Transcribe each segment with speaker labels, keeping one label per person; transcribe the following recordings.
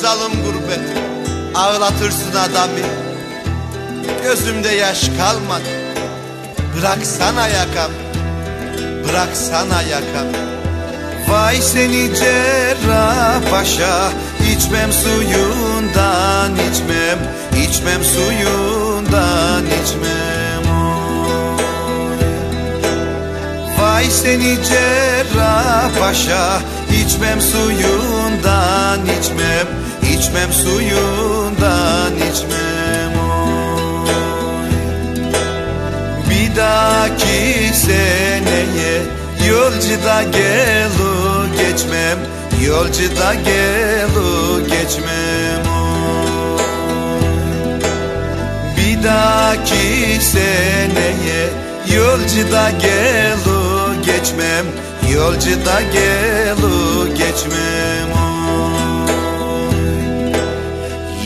Speaker 1: zalim gurbet Ağlatırsın adamı. Gözümde yaş kalmadı Bıraksana yakam Bıraksana yakam.
Speaker 2: Vay seni cerrah paşa içmem suyundan içmem içmem suyundan içmem. Oy. Vay seni cerrah paşa içmem suyundan içmem içmem suyundan içmem oy. Bir dahaki seneye Yolcuda gelu geçmem Yolcuda gelu geçmem oy. Bir dahaki seneye Yolcuda gelu geçmem Yolcuda gelu geçmem oy.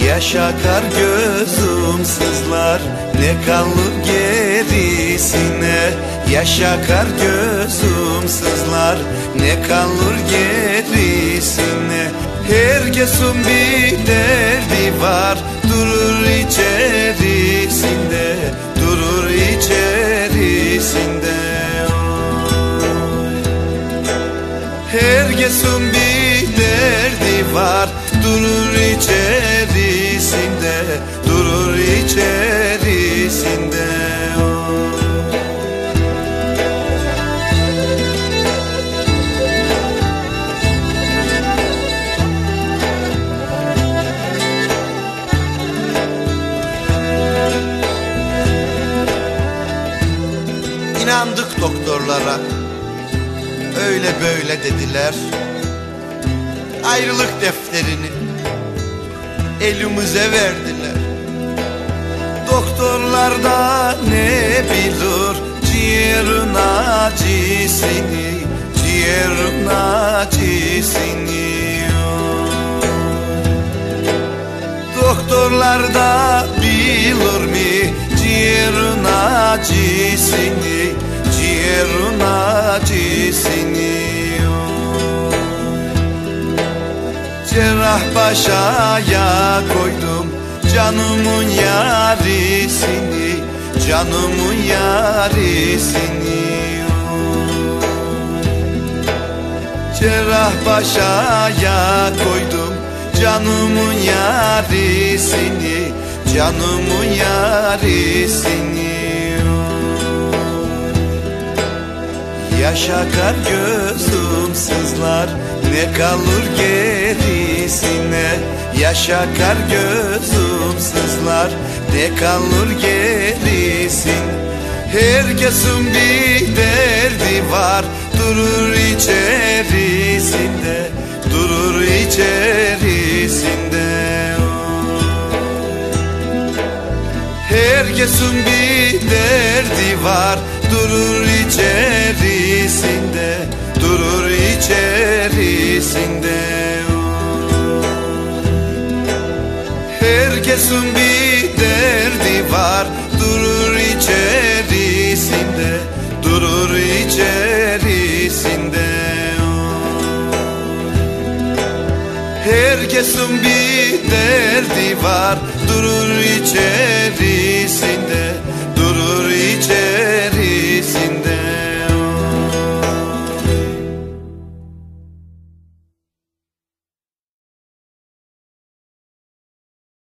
Speaker 2: Yaşakar gözüm sızlar Ne kalır gerisine Yaşakar gözüm sızlar Ne kalır gerisine Herkesin bir derdi var Herkesin bir derdi var. Durur içerisinde Durur içerisinde.
Speaker 1: İnandık doktorlara. Öyle böyle dediler Ayrılık defterini Elimize verdiler.
Speaker 2: Doktorlar da ne bilir ciğerin acısını Ciğerin acısını Doktorlar da bilir mi ciğerin acısını Ciğerin acısını Cerrah başaya koydum canımın yarisini Canımın yarisini. Cerrah başaya koydum canımın yarisini Canımın yarisini. Yaşakar gözüm sızlar Ne kalır gerisine Yaşakar gözüm sızlar Ne kalır gerisin? Herkesin bir derdi var Durur içerisinde Durur içerisinde. Herkesin bir derdi var Durur içerisinde Durur içerisinde Herkesin bir derdi var. Durur içerisinde Durur içerisinde. Herkesin bir derdi var. Durur içerisinde Durur içerisinde.